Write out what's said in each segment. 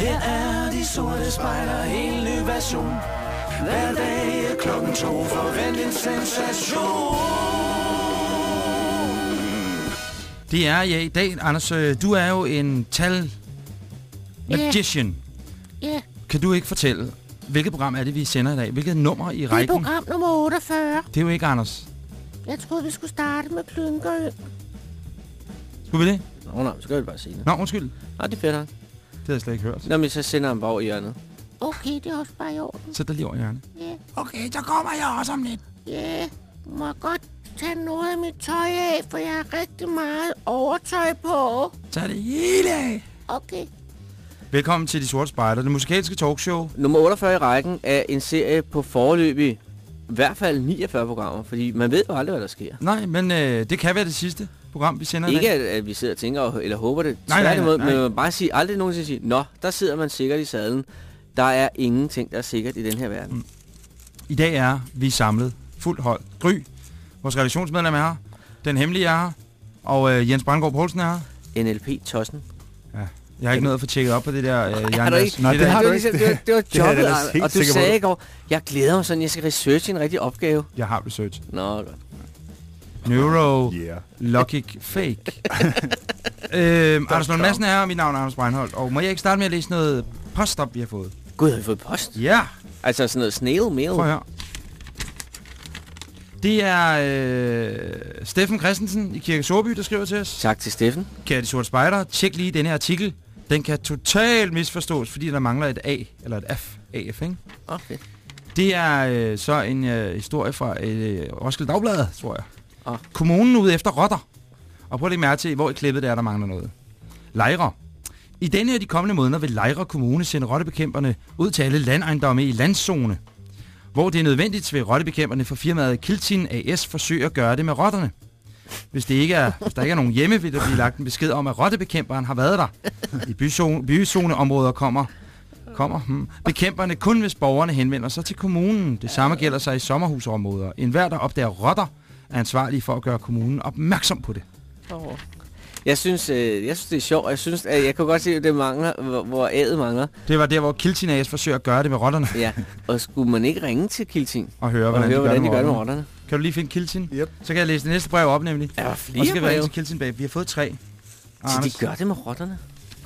Her er de sorte spejler, en ny version. Hver dag er klokken to, forvent en sensation. Det er ja i dag, Anders. øh, Du er jo en tal magician. Ja, Kan du ikke fortælle, hvilket program er det, vi sender i dag? Hvilket nummer i det er rækken? program nummer 48. Det er jo ikke Anders. Jeg troede, vi skulle starte med Klynkerø. Skulle vi det? Nå, nej, så kan vi bare sige det. Nå, undskyld. Nej, det er fedt, han. Det havde jeg slet ikke hørt. Nå, men så sender han bare over i hjørnet. Okay, det er også bare i orden. Sæt dig lige over hjørnet. Ja, Okay, så kommer jeg også om lidt. ja. Du må godt tage noget af mit tøj af, for jeg har rigtig meget overtøj på. Tag det hele af. Okay. Velkommen til De Sorte Spejder, det musikalske talkshow. Nummer 48 i rækken er en serie på forløbig i hvert fald 49 programmer, fordi man ved jo aldrig, hvad der sker. Nej, men øh, det kan være det sidste program, vi sender i Ikke dag. at, at vi sidder og tænker og- eller håber det. Nej, nej, nej, nej. Men man må bare sige, aldrig nogensinde sige, Nå, der sidder man sikkert i sadlen. Der er ingenting, der er sikkert i den her verden. Mm. I dag er vi samlet. Fuldt hold. Gry, vores redaktionsmedlem er her. Den hemmelige er her. Og øh, Jens Brandgaard Poulsen er her. NLP Tossen. Jeg har ikke nået at få tjekket op på det der øh, Har du Jernbanes- ikke? Nej, det det har det, du var ikke. det, var, det var Det er jeg jobbet, Arne. helt og du sagde i går, jeg glæder mig sådan, jeg skal researche en rigtig opgave. Jeg har research. Nå, godt. Neuro Yeah. Logic Fake. øhm, Anders Lund Madsen er mit navn er Anders Breinholt. Og må jeg ikke starte med at læse noget poststop, vi har fået? Gud, har vi fået post? Ja, Altså sådan noget snail mail. prøv her. Det er øh, Steffen Christensen i Kirke Sorby, der skriver til os. Tak til Steffen. Kære de sorte spejder, tjek lige denne artikel. Den kan totalt misforstås, fordi der mangler et A, eller et F. AF, ikke? Okay. Det er øh, så en øh, historie fra øh, Roskilde Dagblad, tror jeg. Ah. Kommunen ude efter rotter. Og prøv lige mærke til, hvor i klippet der er, der mangler noget. Lejre. I denne og de kommende måneder vil Lejre Kommune sende rottebekæmperne ud til alle landejendomme i landzone. Hvor det er nødvendigt, vil rottebekæmperne fra firmaet Kiltin AS forsøge at gøre det med rotterne. Hvis, det ikke er, hvis der ikke er nogen hjemme, vil der blive lagt en besked om, at rottebekæmperen har været der. I byzone, byzoneområder kommer kommer hmm, bekæmperne kun, hvis borgerne henvender sig til kommunen. Det samme gælder sig i sommerhusområder. En hver, der opdager rotter, er ansvarlig for at gøre kommunen opmærksom på det. Oh. Jeg synes, øh, jeg synes, det er sjovt. Jeg synes, at jeg kan godt se, at det mangler, hvor, hvor ædet mangler. Det var der, hvor Kiltinas forsøger at gøre det med rotterne. Ja. Og skulle man ikke ringe til Kilting Og høre, og hvordan, høre, de, gør hvordan det de gør det med rotterne. Kan du lige finde Kiltin? Yep. Så kan jeg læse det næste brev op, nemlig. Er der Og så flere skal vi ringe breve? til Kiltin bag. Vi har fået tre. Så de Anders. gør det med rotterne?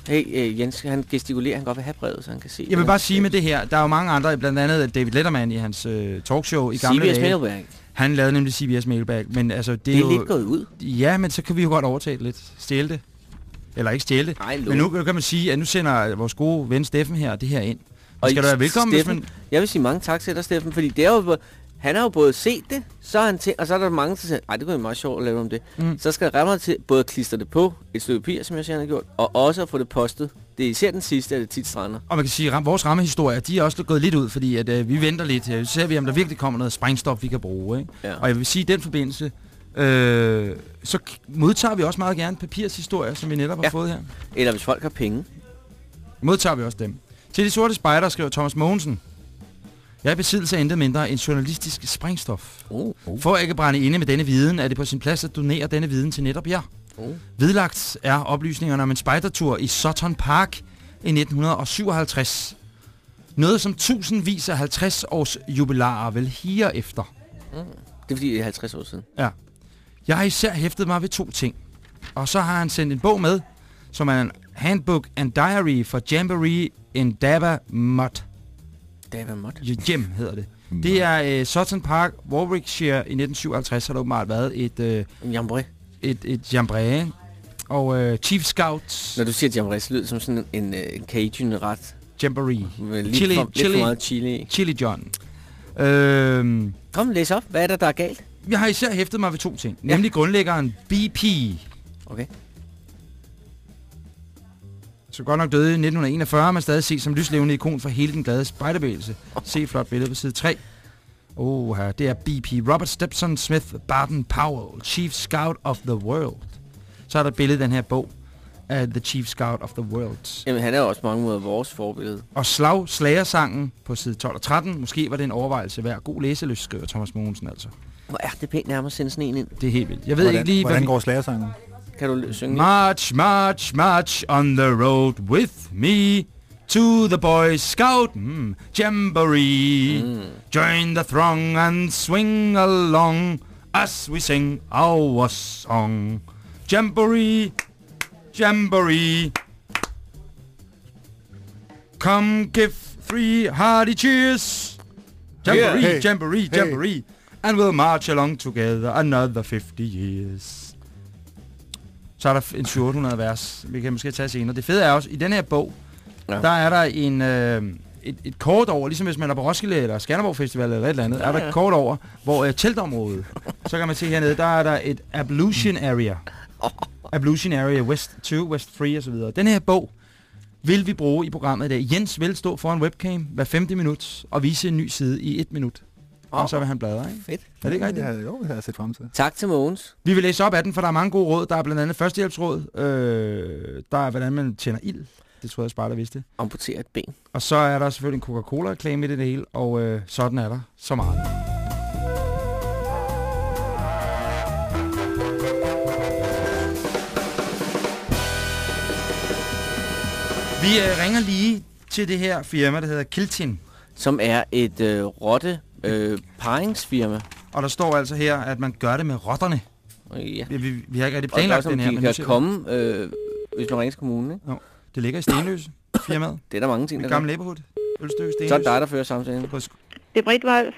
Hey, øh, Jens, han gestikulerer, han godt vil have brevet, så han kan se Jeg vil bare sige med det her, der er jo mange andre, blandt andet David Letterman i hans øh, talkshow i gamle CBS dage. Mailbag. Han lavede nemlig CBS Mailbag, men altså det er, Det er jo... lidt gået ud. Ja, men så kan vi jo godt overtage det lidt. Stjæle det. Eller ikke stjæle det. Nej, Men nu kan man sige, at nu sender vores gode ven Steffen her det her ind. Og skal du være velkommen, Steffen- hvis man... Jeg vil sige mange tak til dig, Steffen, fordi det er jo, han har jo både set det, så han tænkt, og så er der mange, der siger, ej, det kunne være meget sjovt at lave om det. Mm. Så skal ret meget til både at klistre det på et stykke papir, som jeg siger, han har gjort, og også at få det postet. Det er især den sidste, at det tit strander. Og man kan sige, at vores rammehistorier, de er også gået lidt ud, fordi at, øh, vi venter lidt. Så ser vi, om der virkelig kommer noget sprængstof, vi kan bruge. Ikke? Ja. Og jeg vil sige, at i den forbindelse, øh, så modtager vi også meget gerne papirshistorier, som vi netop har Ja. fået her. Eller hvis folk har penge. Modtager vi også dem. Til de sorte spejder skriver Thomas Mogensen. Jeg er besiddelse af intet mindre end journalistisk sprængstof. Oh. For at ikke brænde inde med denne viden, er det på sin plads at donere denne viden til netop jer. Oh. Vedlagt er oplysningerne om en spejdertur i Sutton Park i 1957. Noget som tusindvis af 50 års jubilarer vil hige efter. Det er fordi, det er 50 år siden. Ja. Jeg har især hæftet mig ved to ting. Og så har han sendt en bog med, som er en handbook and diary for Jamboree in Daba Mud. David Mott. Jim hedder det. Det er uh, Sutton Park, Warwickshire i 1957 har der åbenbart været et, uh, Jamboree. Et, et jamboree. Og uh, Chief Scout Når du siger jamboree, så lyder det som sådan en, en, en Cajun-ret. Jamboree. Med lidt, Chili- for, lidt chili. for meget chili. Chili John. Øhm, Kom, læs op. Hvad er der, der er galt? jeg har især hæftet mig ved to ting. Nemlig grundlæggeren BP, Okay. som godt nok døde i 1941, men stadig ses som lyslevende ikon for hele den glade spejderbevægelse. Se flot billede på side 3. Oh, her, det er BP. Robert Stepson Smith Barton Powell, Chief Scout of the World. Så er der et billede af den her bog af The Chief Scout of the World. Jamen, han er også på mange måder vores forbillede. Og slag slagersangen på side 12 og 13. Måske var det en overvejelse værd. God læselyst, skriver Thomas Mogensen altså. Hvor er det pænt nærmest at sende sådan en ind. Det er helt vildt. Jeg ved Hvordan, ikke lige, hvad hvordan vi... går slagersangen? Kan du synge? March, march, march on the road with me. To the Boy Scout mm, Jamboree. Join the throng and swing along as we sing our song. Jamboree, Jamboree. Come give three hearty cheers. Jamboree, Hey. Jamboree, Hey. Jamboree. And we'll march along together another 50 years. Så er der en 700 vers, vi kan måske tage senere. Det fede er også, i den her bog, Ja. ja. der er der en, øh, et, et kort over, ligesom hvis man er på Roskilde eller Skanderborg Festival eller et eller andet, ja, er der ja. et kort over, hvor øh, teltområdet, så kan man se hernede, der er der et ablution area. Ablution area, West 2, West 3 og så videre. Den her bog vil vi bruge i programmet i dag. Jens vil stå foran webcam hver femte minut og vise en ny side i et minut. Og så vil han bladre, ikke? Fedt. Er det ikke rigtigt? Ja, jo, det har jeg set frem til. Tak til Mogens. Vi vil læse op af den, for der er mange gode råd. Der er blandt andet førstehjælpsråd. Øh, der er, hvordan man tænder ild. Det tror jeg, Sparta vidste. Amputere et ben. Og så er der selvfølgelig en Coca-Cola-reklame i det hele, og øh, sådan er der så meget. Vi øh, ringer lige til det her firma, der hedder Kiltin. Som er et øh, rotte øh, paringsfirma. Og der står altså her, at man gør det med rotterne. Ja. Vi, vi, vi har ikke rigtig Og der planlagt som den her, de men nu kan ser vi. komme, øh, hvis man ringer kommunen. Ikke? Det ligger i Stenløse, firmaet. Det er der mange ting, der gamle neighborhood. Ølstykke Stenløse. Så er det dig, der fører samtalen. Det er Britt Wolf.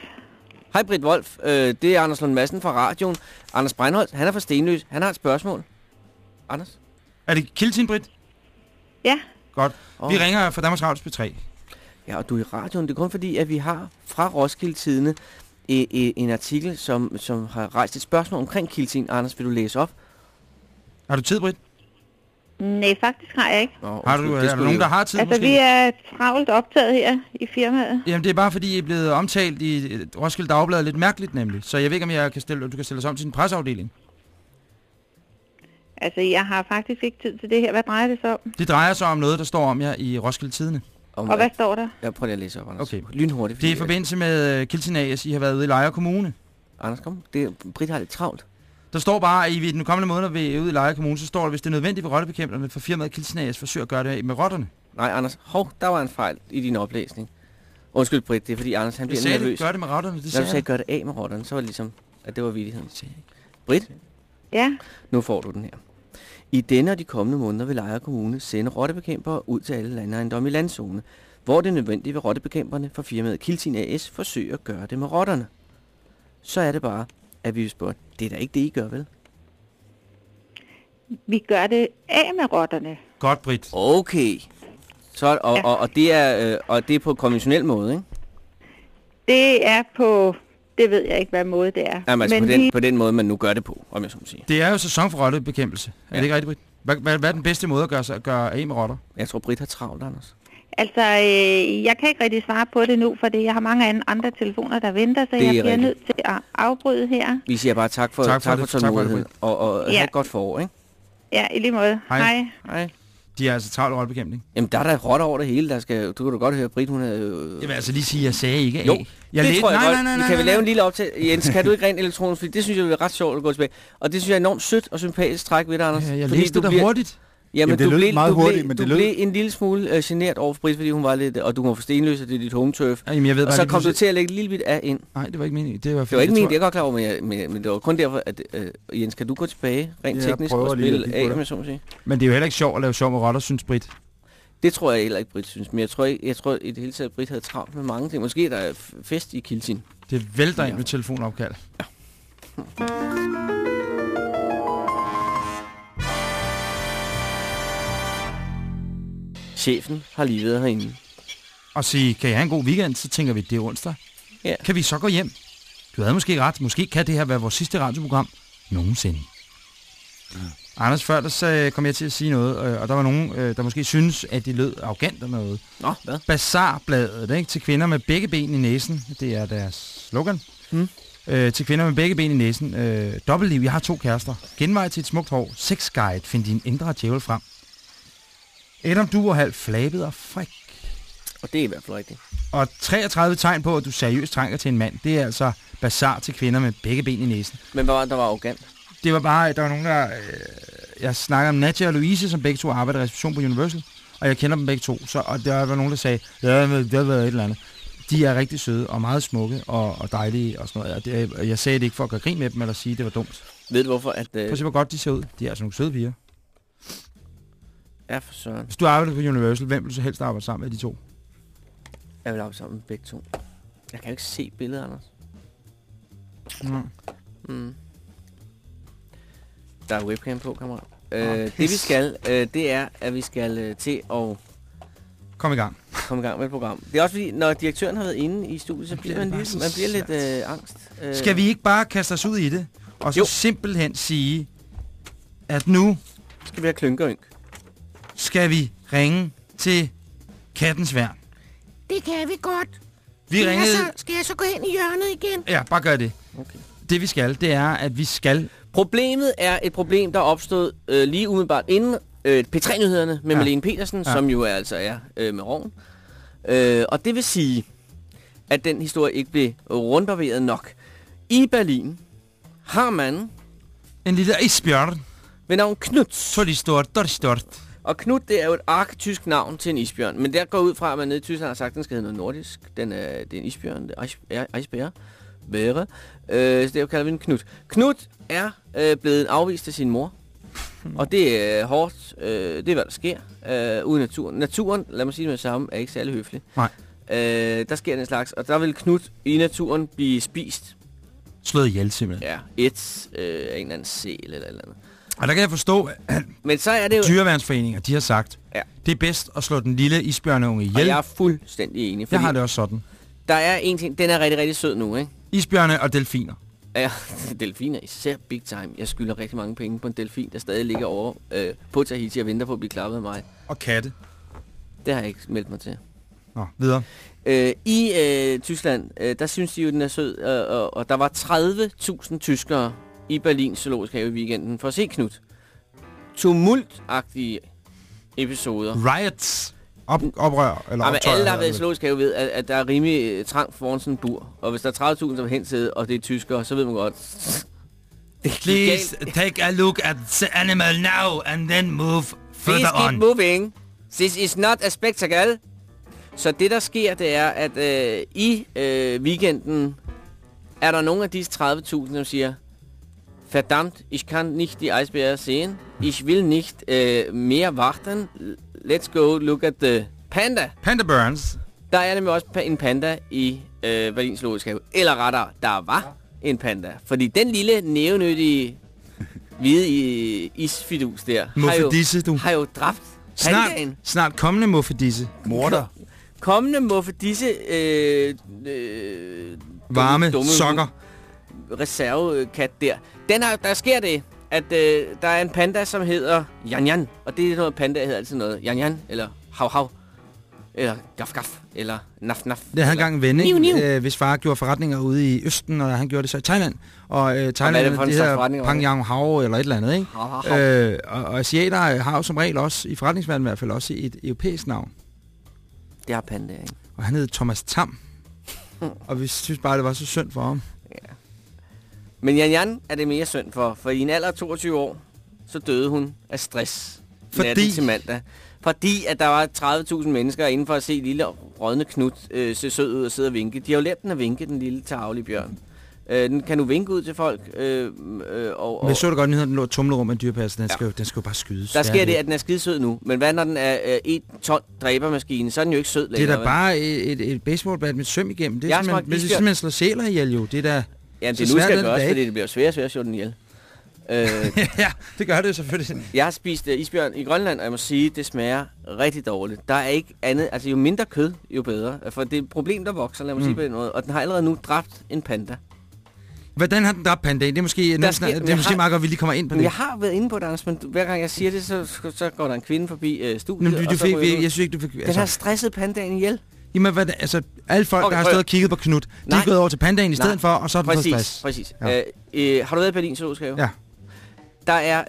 Hej Britt Wolf, øh, det er Anders Lund Madsen fra radioen. Anders Breinholt, han er fra Stenløs. Han har et spørgsmål. Anders? Er det Kiltin, Britt? Ja. Godt. Oh. Vi ringer fra Danmarks Radio P3. Ja, og du er i radioen. Det er kun fordi, at vi har fra Roskilde Tidene e, e, en artikel, som, som har rejst et spørgsmål omkring Kiltin. Anders, vil du læse op? Har du tid, Britt? Nej, faktisk har jeg ikke. Nå, Har du, er der nogen, der har tid Altså, måske? vi er travlt optaget her i firmaet. Jamen, det er bare fordi, I er blevet omtalt i øh, Roskilde Dagblad lidt mærkeligt nemlig. Så jeg ved ikke, om jeg kan stille, du kan stille os om til en presseafdeling. Altså, jeg har faktisk ikke tid til det her. Hvad drejer det sig om? Det drejer sig om noget, der står om jer i Roskilde Tidene. Om, Og hvad står der? Jeg prøver lige at læse op, Anders. Okay. Lynhurtigt. Det er i forbindelse med uh, Kiltin AS, I har været ude i Lejre Kommune. øh, Anders, kom. Det, er- Britt har lidt travlt. Der står bare, at I den kommende måned ved ude i Lejre Kommune, så står der, hvis det er nødvendigt for rottebekæmperne for firmaet Kiltin AS, forsøger at gøre det med rotterne. Nej, Anders. Hov, der var en fejl i din oplæsning. Undskyld, Britt. Det er fordi, Anders han Jeg bliver sagde nervøs. det, gør det med rotterne, det Når sagde du sagde, jeg. gør det af med rotterne, så var det ligesom, at det var villigheden. Britt, Ja, nu får du den her. I denne og de kommende måneder vil Lejre Kommune sende rottebekæmpere ud til alle landejendomme i landzone, hvor det er nødvendigt ved rottebekæmperne for firmaet Kiltin AS forsøger at gøre det med rotterne. Så er det bare, at vi spørge, det er da ikke det, I gør, vel? vi gør det af med rotterne. Godt, Britt. Okay. Så, og, Ja. og, og, det er, øh, og det er på konventionel måde, ikke? Det er på... Det ved jeg ikke, hvad måde det er. Jamen, altså Men på den, vi, på den måde, man nu gør det på, om jeg så må sige. Det er jo sæson for rottebekæmpelse. Er Ja. det ikke rigtigt, Britt? Hvad, hvad, hvad er den bedste måde at gøre, sig, at gøre af med rotter? Jeg tror, Britt har travlt, Anders. Altså, øh, jeg kan ikke rigtig svare på det nu, fordi jeg har mange an- andre telefoner, der venter, så Det er jeg bliver rigtigt. nødt til at afbryde her. Vi siger bare tak for, Tak for tak det. for Tak for det, tålmodigheden, og, og ja. Have et godt forår, ikke? Ja, i lige måde. Hej. Hej. Hej. De er altså travlt rottebekæmpning. Jamen, der er der rotter over det hele, der skal... Du kan du godt høre, Britt, hun er... Øh... Jeg vil altså lige sige, at jeg sagde ikke af. Jo, jeg det læ- tror jeg nej, godt. nej, nej, vi nej, kan vi lave nej. en lille optag? Jens, kan du ikke rent elektronisk? Fordi det synes jeg vil være ret sjovt at gå tilbage. Og det synes jeg er enormt sødt og sympatisk træk ved dig, Anders. Ja, jeg fordi læste det bliver- da hurtigt. Jamen, Jamen, det du blev, meget du hurtigt, blev, men du det blev en lille smule uh, genert over for Britt, fordi hun var lidt... Og du må få stenløs, og det er dit home turf. Jamen, jeg ved Og bare så lige kom du til at lægge et lille bit af ind. Nej, det var ikke meningen. Det var, Det var ikke jeg min, tror- det er jeg godt klar over, men, jeg, men, men det var kun derfor, at... Øh, Jens, kan du gå tilbage rent Jeg teknisk og at spille af, det. med så må sige? Men det er jo heller ikke sjovt at lave sjov med rotter, synes Britt. Det tror jeg heller ikke, Britt synes. Men jeg tror, ikke, jeg tror i det hele taget, Britt havde travlt med mange ting. Måske er der f- fest i Kiltin. Det vælter ind med telefonopkald. Chefen har lige været herinde. Og sige, kan jeg have en god weekend? Så tænker vi, det er onsdag. Ja. Kan vi så gå hjem? Du havde måske ret. Måske kan det her være vores sidste radioprogram nogensinde. Anders, før der så kom jeg til at sige noget, øh, og der var nogen, øh, der måske synes, at det lød arrogant og noget. Nå, hvad? Bazarbladet, ikke? Til kvinder med begge ben i næsen. Det er deres slogan. Mm. Øh, til kvinder med begge ben i næsen. Øh, dobbeltliv, jeg har to kærester. Genvej til et smukt hår. Sex guide, find din indre djævel frem. Adam, du er halv flabet og frik. Og det er i hvert fald rigtigt. Og 33 tegn på, at du seriøst trænger til en mand, det er altså bazar til kvinder med begge ben i næsen. Men hvad var der var arrogant? Det var bare, der var nogen, der... Øh, jeg snakker om Nadia og Louise, som begge to arbejder i reception på Universal. og jeg kender dem begge to, så, og der var nogen, der sagde, ja, det været et eller andet. De er rigtig søde og meget smukke og, og dejlige og sådan noget. Og det, jeg sagde det ikke for at gøre grin med dem eller sige, at det var dumt. Ved du hvorfor? At, Prøv øh, at se, hvor godt de ser ud. De er altså nogle søde piger. Ja, for søren. Hvis du arbejder på Universal, hvem vil du så helst arbejde sammen med de to? Jeg vil arbejde sammen med begge to. Jeg kan jo ikke se billedet, Anders. Mm. Mm. Der er webcam på, kammerat. Øh, Åh, det vi skal, øh, det er, at vi skal øh, til at Kom i gang. komme i gang med et program. Det er også fordi, når direktøren har været inde i studiet, så Man bliver man, lige, man bliver lidt øh, angst. Øh, Skal vi ikke bare kaste os ud i det? Og så Jo. simpelthen sige, at nu Skal vi have klynkerynk? Skal vi ringe til kattens værn. Det kan vi godt. Vi skal, jeg ringede... så, skal jeg så gå ind i hjørnet igen? Ja, bare gør det. Okay. Det vi skal, det er, at vi skal... Problemet er et problem, der er opstået øh, lige umiddelbart inden øh, P3-nyhederne med Ja. Malene Petersen, Ja. som jo er, altså er øh, med roven. Øh, og det vil sige, at den historie ikke blev rundbarberet nok. I Berlin har man En lille isbjørn. ved navn Knut. Så de stort, der stort. Og Knut, det er jo et arketysk navn til en isbjørn. Men der går ud fra, at man nede i Tyskland har sagt, at den skal hedde noget nordisk. Den er, det er en isbjørn. Det er is, isbære. Bære. Øh, så det kalder vi en Knut. Knut er øh, blevet afvist af sin mor. Og det er hårdt. Øh, det er, hvad der sker øh, ude i naturen. Naturen, lad mig sige det med det samme, er ikke særlig høflig. Nej. Øh, der sker den slags. Og der vil Knut i naturen blive spist. Slået ihjel simpelthen. Ja, et øh, af en eller anden sæl eller et eller andet. Og der kan jeg forstå, at Men så er det jo... dyreværnsforeninger, de har sagt, Ja. det er bedst at slå den lille isbjørneunge Og ihjel. jeg er fuldstændig enig. Jeg har det også sådan. Der er en ting, den er rigtig, rigtig sød nu, ikke? Isbjørne og delfiner. Ja, delfiner især big time. Jeg skylder rigtig mange penge på en delfin, der stadig ligger over øh, på Tahiti og venter på at blive klappet af mig. Og katte. Det har jeg ikke meldt mig til. Nå, videre. Øh, I øh, Tyskland, øh, der synes de jo, den er sød, øh, og, og der var 30.000 tyskere i Berlin Zoologisk Have i weekenden for at se Knut. Tumultagtige episoder. Riots. Op, oprør. Eller Jamen, optøjer, alle, der har været i zoologisk have, ved, at, at der er rimelig øh, trangt foran sådan en bur. Og hvis der er 30.000, der vil hen til, og det er tyskere, så ved man godt... Please take a look at the animal now and then move further Please keep on. moving. This is not a spectacle. Så det, der sker, det er, at øh, i øh, weekenden er der nogle af disse 30.000, som siger, Verdammt, ich kann nicht die Eisbären sehen. Ich will nicht äh, mehr warten. Let's go look at the panda. Panda Burns. Der er nemlig også en panda i øh, Berlins Zoologisk Have. Eller rettere, der var en panda. Fordi den lille nævenødige hvide isfidus der har jo, Muffedisse, du. har jo dræbt Snart, pandaen. snart kommende muffedisse. Morder. Kommende muffedisse øh, øh, Varme dumme sokker. Reservekat der. Den har, der sker det, at øh, der er en panda, som hedder Jan Jan. Og det er noget, panda hedder altid noget. Jan Jan, eller Hav Hav, eller Gaf Gaf, eller Naf Naf. Det havde engang en ven, Niu, niu. ikke? Øh, hvis far gjorde forretninger ude i Østen, og han gjorde det så i Thailand. Og øh, Thailand, det for det hedder det? Pangyang Hao eller et eller andet, ikke? Hav, hav, hav. Øh, og, og asiater har jo som regel også, i forretningsverdenen i hvert fald, også et europæisk navn. Det har panda, ikke? Og han hed Thomas Tam. og vi synes bare, det var så synd for ham. Men Jan Jan er det mere synd for, for i en alder af 22 år, så døde hun af stress Fordi? natten til mandag. Fordi at der var 30.000 mennesker inden for at se lille rådne Knut øh, se sød ud og sidde og vinke. De har jo lært den at vinke, den lille tavlige bjørn. Øh, den kan nu vinke ud til folk. Øh, øh, og, Men og, jeg så det godt, nyheden, den lå tumlerum af en dyrepasser. Den, Ja. skal jo, den skal jo bare skydes. der er sker det, at den er skidesød nu. Men hvad når den er øh, et ton dræbermaskine, så er den jo ikke sød Det er længere. da bare et, et, et baseballbat med søm igennem. Det Jeg er har simpelthen, smagt det er simpelthen slå sæler ihjel jo. Det er da... Ja, det nu skal det da fordi det bliver svært svært at slå den ihjel. Øh, ja, det gør det selvfølgelig. Jeg har spist uh, isbjørn i Grønland, og jeg må sige, det smager rigtig dårligt. Der er ikke andet, altså jo mindre kød, jo bedre. For det er et problem, der vokser, lad mig mm. sige på den måde. Og den har allerede nu dræbt en panda. Hvordan har den dræbt pandaen? Det er måske, Der næsten, sker- det er måske har- meget godt, at vi lige kommer ind på det. jeg har været inde på det, Anders, men hver gang jeg siger det, så, så går der en kvinde forbi uh, studiet. Men du, og du fik, jeg, jeg synes ikke, du fik... Den Altså, har stresset pandaen ihjel. Jamen, hvad, altså, alle folk, Okay, der har stået og kigget på Knut, de Nej. er gået over til pandaen i stedet Nej. for, og så har den fået Præcis, stress. præcis. Ja. Øh, øh, har du været i Berlin Zoologisk Have? Ja. Der er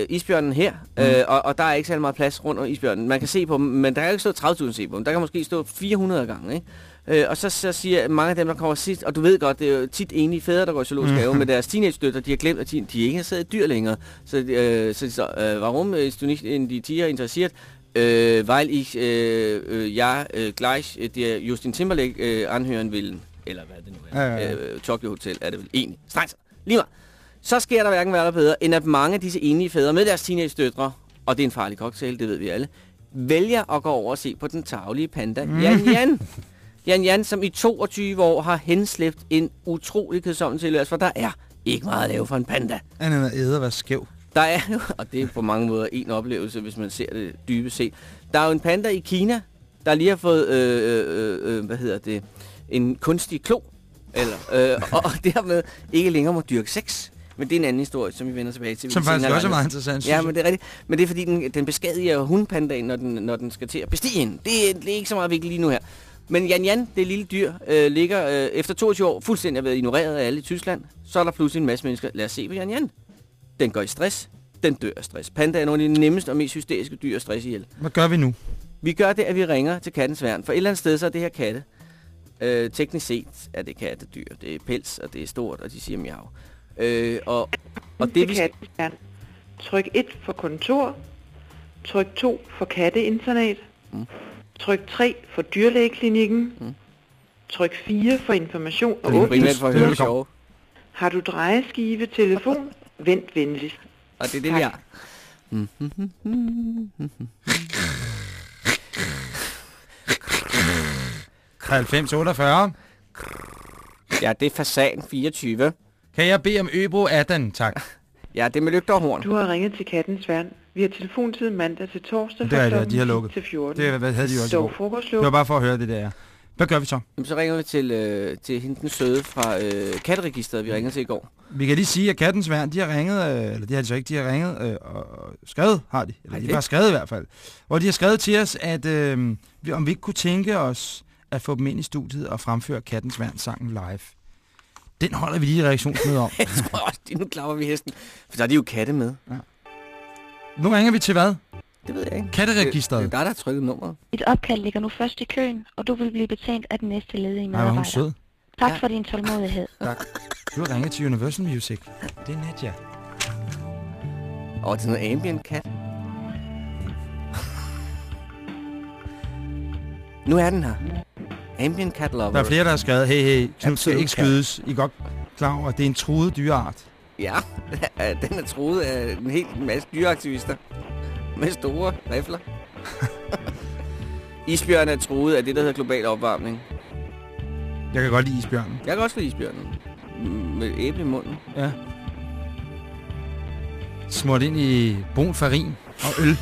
øh, isbjørnen her, mm. øh, og, og der er ikke særlig meget plads rundt om isbjørnen. Man kan se på dem, men der kan ikke stå 30.000 se på dem. Der kan måske stå 400 gange, ikke? Øh, og så, så siger mange af dem, der kommer sidst, og du ved godt, det er jo tit enige fædre, der går i zoologisk have med deres teenage-døtre, de har glemt, at de, de ikke har siddet dyr længere. Så, øh, så så, øh, warum ist du nicht in die Tiere interessiert? Äh, weil ich äh, ja äh, gleich der Justin Timberlake anhøren vil, eller hvad det nu er, Ja, ja, ja. Tokyo Hotel er det vel egentlig. Strengt. Lige meget. Så sker der hverken værre bedre, end at mange af disse enige fædre med deres teenage-døtre, og det er en farlig cocktail, det ved vi alle, vælger at gå over og se på den taglige panda, Jan Jan. Jan Jan, som i 22 år har henslæbt en utrolig kedsommelig tilværelse, for der er ikke meget at lave for en panda. Han er æder at være skæv. Der er jo, og det er på mange måder en oplevelse, hvis man ser det dybest set. Der er jo en panda i Kina, der lige har fået, øh, øh, øh, hvad hedder det, en kunstig klo, eller, øh, og, og dermed ikke længere må dyrke sex. Men det er en anden historie, som vi vender tilbage til. Som faktisk også er meget interessant, Ja, men det er rigtigt. Men det er fordi, den, den beskadiger hundpandaen, når den, når den skal til at bestige hende. Det, er- det er ikke så meget vigtigt lige nu her. Men Jan Jan, det lille dyr, øh, ligger øh, efter 22 år fuldstændig været ignoreret af alle i Tyskland. Så er der pludselig en masse mennesker. Lad os se på Jan Jan. Den går i stress. Den dør af stress. Panda er nogle af de nemmeste og mest hysteriske dyr at stresse ihjel. Hvad gør vi nu? Vi gør det, at vi ringer til kattens værn. For et eller andet sted, så er det her katte. Øh, teknisk set er det kattedyr. Det er pels, og det er stort, og de siger miau. Øh, og, og det, vi skal... Katten. Tryk 1 for kontor. Tryk 2 for katteinternat. Mm. Tryk 3 for dyrlægeklinikken. Mm. Tryk 4 for information og Det er åbning. primært for at høre det sjove. Har du drejeskive telefon? Vent venligst. Og det er det, vi har. 90 48. Ja, det er fasan 24. Kan jeg bede om Øbro 18, tak. Ja, det er med lygter og horn. Du har ringet til kattens værn. Vi har telefontid mandag til torsdag Det er fra det, de har lukket. 10 til 14. Det hvad havde de jo også i Dog går. Det var bare for at høre det der. Hvad gør vi så? Jamen, så ringer vi til, øh, til hende den søde fra øh, katteregisteret, vi ringede til i går. Vi kan lige sige, at Kattens Værn, de har ringet, øh, eller det har de så ikke, de har ringet øh, og og skrevet, har de. Eller Har de har bare skrevet i hvert fald. Hvor de har skrevet til os, at øh, vi, om vi ikke kunne tænke os at få dem ind i studiet og fremføre Kattens Værn sangen live. Den holder vi lige i reaktionsmøde om. Jeg tror også, nu klapper vi hesten. For der er de jo katte med. Nu ringer vi til hvad? Det ved jeg ikke. Katteregisteret. Det, det er der, der har trykket nummeret. Dit opkald ligger nu først i køen, og du vil blive betjent af den næste ledige Nej, hvor er hun medarbejder. sød. Tak Ja. for din tålmodighed. Du har ringet til Universal Music. Det er Nadja. Og det er noget ambient kat. nu er den her. Ambient cat lover. Der er flere, der har skrevet, hey, hey, Knud skal Absolut ikke skydes. I er godt klar over, at det er en truet dyreart. Ja, den er troet af en helt masse dyreaktivister. Med store rifler. Isbjørn er troet af det, der hedder global opvarmning. Jeg kan godt lide isbjørnen. Jeg kan også lide isbjørnen. Mm, Med æble i munden. Ja. Smurt ind i brun farin og øl.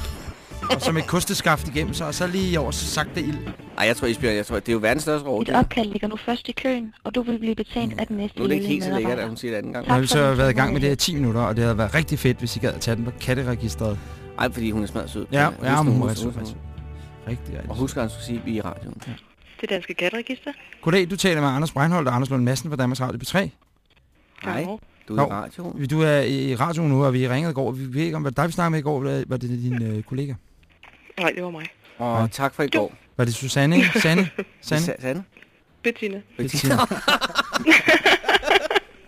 og så med kosteskaft igennem sig, og så lige over sagte ild. Ej, jeg tror isbjørn, jeg tror, det er jo verdens største Dit rovdyr. opkald ligger nu først i køen, og du vil blive betjent af den næste Nu er det ikke helt så lækkert, at hun siger det anden gang. Nu har så været i gang med det her tålmodighed. 10 minutter, og det havde været rigtig fedt, hvis I gad at tage den på katteregisteret. Ej, fordi hun er smadret sød. Ja, Husk ja, nu, hun er sød. Rigtig, rigtig. Og husk, at han skulle sige, at vi er i radioen. Det danske katteregister. Goddag, du taler med Anders Breinholt og Anders Lund Madsen fra Danmarks Radio P3. Hej, du er Nå. i radioen. Du er i radioen nu, og vi ringede i går. Vi ved ikke, om det dig, vi snakkede med i går, var det din øh, kollega? Nej, det var mig. Og Hej. tak for i går. Var det Susanne? Sanne? Sanne? Sa- Sanne? Bettina. Bettina.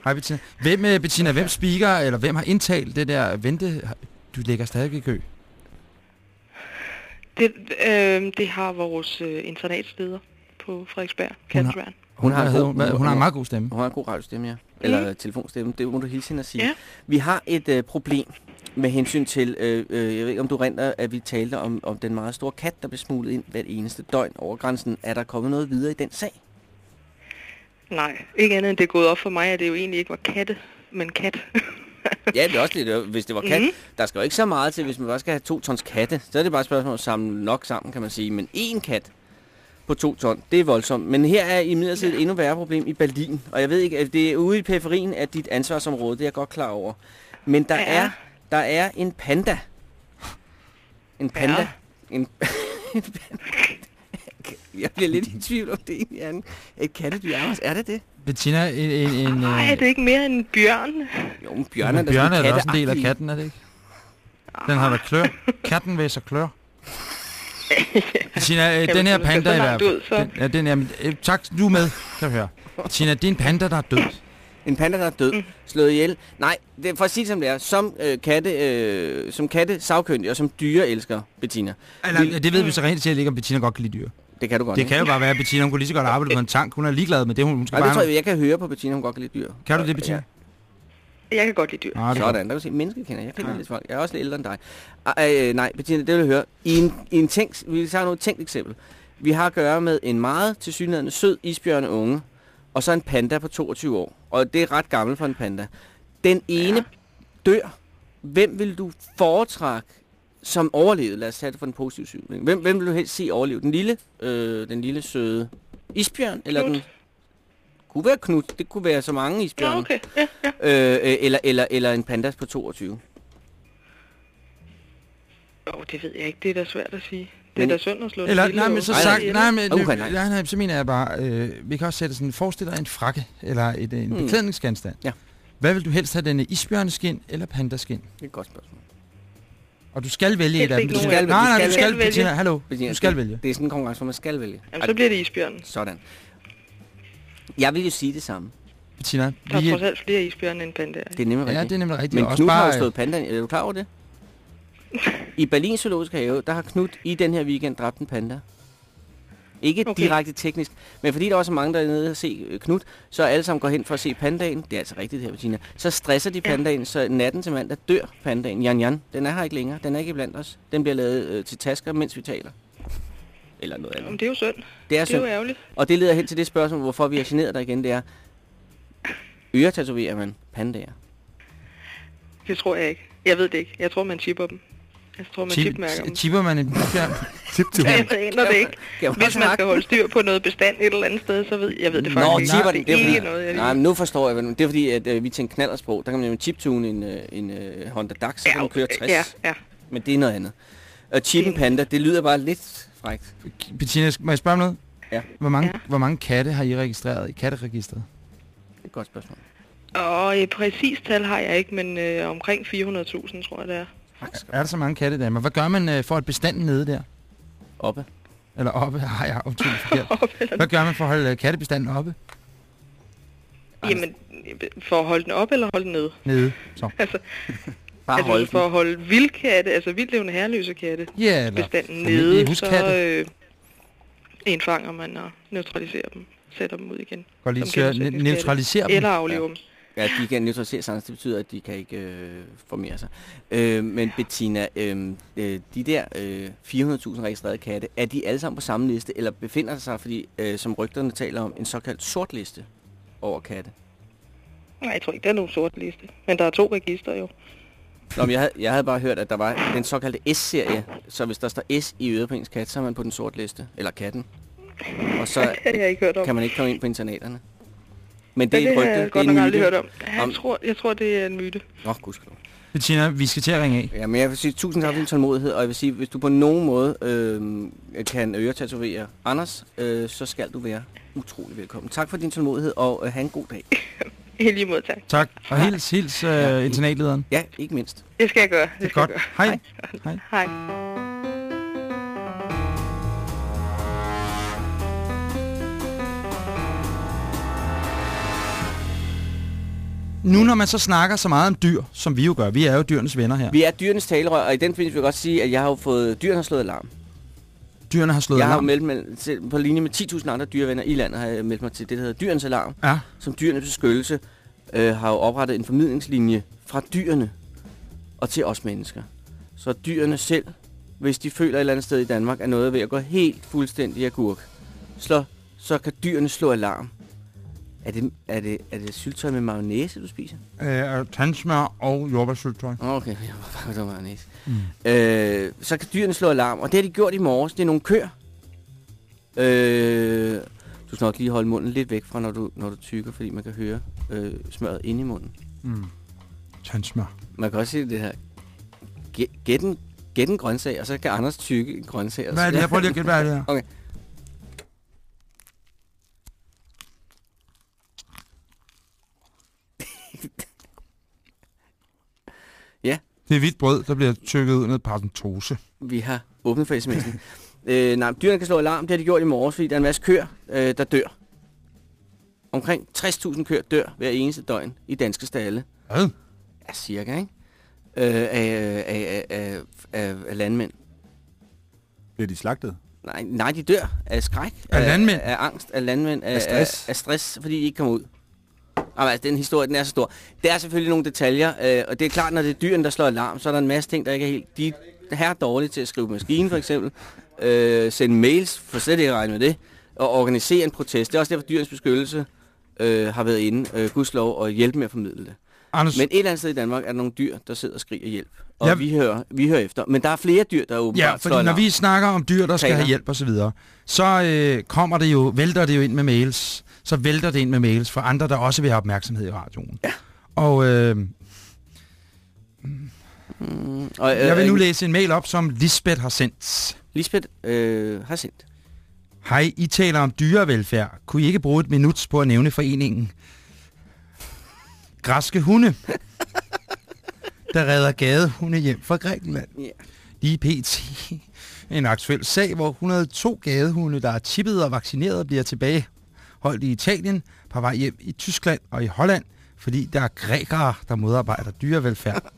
Hej Bettina. Hvem, øh, Bettina, hvem speaker, eller hvem har indtalt det der vente? Du ligger stadig i kø. Det, øh, det har vores øh, internatsleder på Frederiksberg, Katrine. Hun, har, hun, hvad, hun har en meget god stemme. Hun har en god radiostemme, ja. Eller mm. telefonstemme. Det må du hilse hende at sige. Ja. Vi har et øh, problem med hensyn til, øh, øh, jeg ved ikke om du renter, at vi talte om, om den meget store kat, der blev smuglet ind hvert eneste døgn over grænsen. Er der kommet noget videre i den sag? Nej, ikke andet end det er gået op for mig, at det jo egentlig ikke var katte, men kat. ja, det er også lidt, øh, hvis det var kat. Mm. Der skal jo ikke så meget til, hvis man bare skal have to tons katte. Så er det bare et spørgsmål at samle nok sammen, kan man sige. Men én kat på to ton, det er voldsomt. Men her er i midlertid et endnu værre problem i Berlin. Og jeg ved ikke, at det er ude i periferien af dit ansvarsområde, det er jeg godt klar over. Men der, Ja. er, der er en panda. En panda. Ja. En, en panda. Jeg bliver lidt i tvivl om det egentlig er en, et kattedyr. Er det det? Bettina, en... en, en Nej, øh, er det ikke mere end en bjørn? Jo, men bjørn er bjørn er da også en del af katten, er det ikke? Den har da klør. Katten væser klør. Bettina, øh, den vi- her vi panda i hvert fald. Den, ja, den er, øh, tak, du er med. Kan du høre. Bettina, det er en panda, der er død. En panda, der er død, mm. slået ihjel. Nej, det er for at sige det som det er. Som øh, katte, øh, som katte sagkyndig og som dyre elsker Bettina. Eller, ja, det ved vi så rent set ikke, om Bettina godt kan lide dyr. Det kan du godt. Det ikke? kan jo bare være, at Bettina hun kunne lige så godt arbejde på en tank. Hun er ligeglad med det, hun, hun skal Nej, det bare... tror jeg, jeg kan høre på Bettina, hun godt kan lide dyr. Kan du det, Bettina? Jeg kan godt lide dyr. Ja. Ah, det. Sådan, der kan du se, mennesket kender jeg. Jeg kender lidt folk. Jeg er også lidt ældre end dig. Uh, øh, nej, Bettina, det vil jeg høre. I en, i en tænkt, vi tager noget tænkt eksempel. Vi har at gøre med en meget tilsyneladende sød isbjørne unge, og så en panda på 22 år. Og det er ret gammel for en panda. Den ene ja. dør. Hvem vil du foretrække som overlevede? Lad os tage det for den positive syvning. Hvem, hvem vil du helst se overleve? Den lille, øh, den lille søde isbjørn? Eller Knut. den... Kunne være Knut. Det kunne være så mange isbjørne. Nå, okay. Ja, ja. Øh, øh, eller, eller, eller en pandas på 22. Åh, oh, det ved jeg ikke. Det er da svært at sige. Det Men- er da synd at slå Eller, lille nej, men så Nej, sagt, nej, men, Okay, okay, nej. nej. nej, så mener jeg bare, øh, vi kan også sætte sådan, forestil dig en frakke, eller et, en Hmm. beklædningsgenstand. Ja. Hvad vil du helst have, denne isbjørneskin eller pandaskin? Det er et godt spørgsmål. Og du skal vælge et af dem. Du skal, dem. nej, nej, Du skal skal, vælge. Bettina, hallo, Bettina, du skal det, vælge. Det er sådan en konkurrence, hvor man skal vælge. Jamen, så bliver det isbjørnen. Sådan. Jeg vil jo sige det samme. Bettina, Der er vi, trods alt flere isbjørne end pandaer. Det er nemlig ja, rigtigt. det er nemlig rigtigt. Men også Knud har jo bare, slået pandaen. Er du klar over det? I Berlin Zoologisk Have, der har Knud i den her weekend dræbt en panda. Ikke okay. Direkte teknisk, men fordi der også er mange, der er nede og se øh, Knud, så alle sammen går hen for at se pandaen. Det er altså rigtigt her, Bettina. Så stresser de pandaen, så natten til mandag dør pandaen. Jan Jan, den er her ikke længere. Den er ikke blandt os. Den bliver lavet øh, til tasker, mens vi taler. Eller noget andet. Jamen, det er jo synd. Det er Det er jo synd. ærgerligt. Og det leder hen til det spørgsmål, hvorfor vi har generet dig igen, det er, øretatoverer man pandaer? Det tror jeg ikke. Jeg ved det ikke. Jeg tror, man chipper dem. Jeg tror, man chipmærker dem. Chip, chipper man en isbjørn? Jeg aner det ikke. Kan jeg Hvis man skal holde styr på noget bestand et eller andet sted, så ved jeg ved det Nå, faktisk chipper ikke. den. Det Det er ikke noget, jeg nej, men nu forstår jeg, det er fordi, at øh, vi tænker knallersprog. Der kan man nemlig chiptune en, øh, en øh, Honda Dax, så kan man køre 60. Ja, ja. Men det er noget andet. Og chip en panda, det lyder bare lidt frækt. Bettina, må jeg spørge om noget? Ja. Hvor mange, Ja. hvor mange katte har I registreret i katteregistret? Det er et godt spørgsmål. Og et præcist tal har jeg ikke, men øh, omkring 400.000, tror jeg, det er. Er der så mange katte der? Men hvad gør man øh, for at bestanden nede der? Oppe. Eller oppe? Har jeg utroligt forkert. Hvad gør man for at holde øh, kattebestanden oppe? Jamen, for at holde den op eller holde den nede? Nede. Så. Altså, Bare altså holde for at holde vildkatte, altså vildlevende herreløse katte, Ja, eller bestanden nede, så øh, indfanger man og neutraliserer dem, sætter dem ud igen. Går lige som til at genopsætningskatte. ne- neutralisere dem. Eller aflive dem. Ja, de kan neutralisere sig, det betyder, at de kan ikke øh, formere sig. Øh, men Bettina, øh, øh, de der øh, 400.000 registrerede katte, er de alle sammen på samme liste, eller befinder sig, fordi, øh, som rygterne taler om, en såkaldt sort liste over katte? Nej, jeg tror ikke, der er nogen sort liste. Men der er to register jo. Nå, men jeg, havde, jeg havde bare hørt, at der var den såkaldte S-serie, så hvis der står S i øret på ens kat, så er man på den sorte liste, eller katten. Og så har jeg ikke hørt om. kan man ikke komme ind på internaterne. Men det Det, er det et har rygte, jeg det godt er nok en aldrig hørt myte. om. Jeg Om- tror, jeg tror, det er en myte. Nå, gudskelov. Bettina, vi skal til at ringe af. Ja, men jeg vil sige tusind tak for din tålmodighed, og jeg vil sige, hvis du på nogen måde øh, kan øretatovere Anders, øh, så skal du være utrolig velkommen. Tak for din tålmodighed, og øh, have en god dag. I lige mod tak. Tak. Og hils, hils uh, internatlederen. Ja, ikke mindst. Det skal jeg gøre. Det, Det er godt. jeg Hej. Hej. gøre. Hej. Nu når man så snakker så meget om dyr, som vi jo gør, vi er jo dyrenes venner her. Vi er dyrenes talerør, og i den forbindelse vil jeg godt sige, at jeg har jo fået, dyrene har slået alarm. Dyrene har slået Jeg har jo alarm. meldt mig på linje med 10.000 andre dyrevenner i landet, har jeg meldt mig til det, der hedder Dyrenes Alarm, Ja. som dyrenes beskyttelse øh, har jo oprettet en formidlingslinje fra dyrene og til os mennesker. Så dyrene selv, hvis de føler et eller andet sted i Danmark, er noget ved at gå helt fuldstændig agurk, så, så kan dyrene slå alarm. Er det, er det, er det syltøj med mayonnaise, du spiser? Øh, tandsmør og jordbærsyltøj. Okay, jeg var bare, mayonnaise. Mm. Øh, så kan dyrene slå alarm, og det har de gjort i morges. Det er nogle køer. Øh, du skal nok lige holde munden lidt væk fra, når du, når du tykker, fordi man kan høre øh, smøret inde i munden. Mm. Tandsmør. Man kan også sige det her. Gæt- en, gæt en grøntsag, og så kan Anders tykke en grøntsag. Hvad er det her? Prøv lige at gætte, hvad er det her? Okay. Det er hvidt brød, der bliver tykket ud med parentose. Vi har åbnet for sms'en. øh, nej, dyrene kan slå alarm. Det har de gjort i morges, fordi der er en masse køer, øh, der dør. Omkring 60.000 køer dør hver eneste døgn i danske stalle. Hvad? Ja, cirka, ikke? Øh, af, af, af, af, af, af landmænd. Bliver de slagtet? Nej, nej, de dør af skræk. Af landmænd? Af, af angst, af landmænd. Af, Af stress? Af, af stress, fordi de ikke kommer ud. Jamen, altså, den historie, den er så stor. Der er selvfølgelig nogle detaljer, øh, og det er klart, når det er dyrene, der slår alarm, så er der en masse ting, der ikke er helt... De er her dårlige til at skrive maskinen, for eksempel. Øh, sende mails, for slet ikke regne med det. Og organisere en protest. Det er også derfor, dyrens beskyttelse øh, har været inde, øh, gudslov, og hjælpe med at formidle det. Anders, Men et eller andet sted i Danmark er der nogle dyr, der sidder og skriger hjælp. Og Ja. vi, hører, vi hører efter. Men der er flere dyr, der åbenbart Ja, fordi når vi snakker om dyr, der skal have hjælp og så videre, så øh, kommer det jo, vælter det jo ind med mails. Så vælter det ind med mails fra andre, der også vil have opmærksomhed i radioen. Ja. Og øh, Mm, og, øh, jeg vil nu øh, læse en mail op, som Lisbeth har sendt. Lisbeth øh, har sendt. Hej, I taler om dyrevelfærd. Kunne I ikke bruge et minut på at nævne foreningen? Græske hunde, der redder gadehunde hjem fra Grækenland. Ja. Lige pt. En aktuel sag, hvor 102 gadehunde, der er chippet og vaccineret, bliver tilbage holdt i Italien, på vej hjem i Tyskland og i Holland, fordi der er grækere, der modarbejder dyrevelfærd.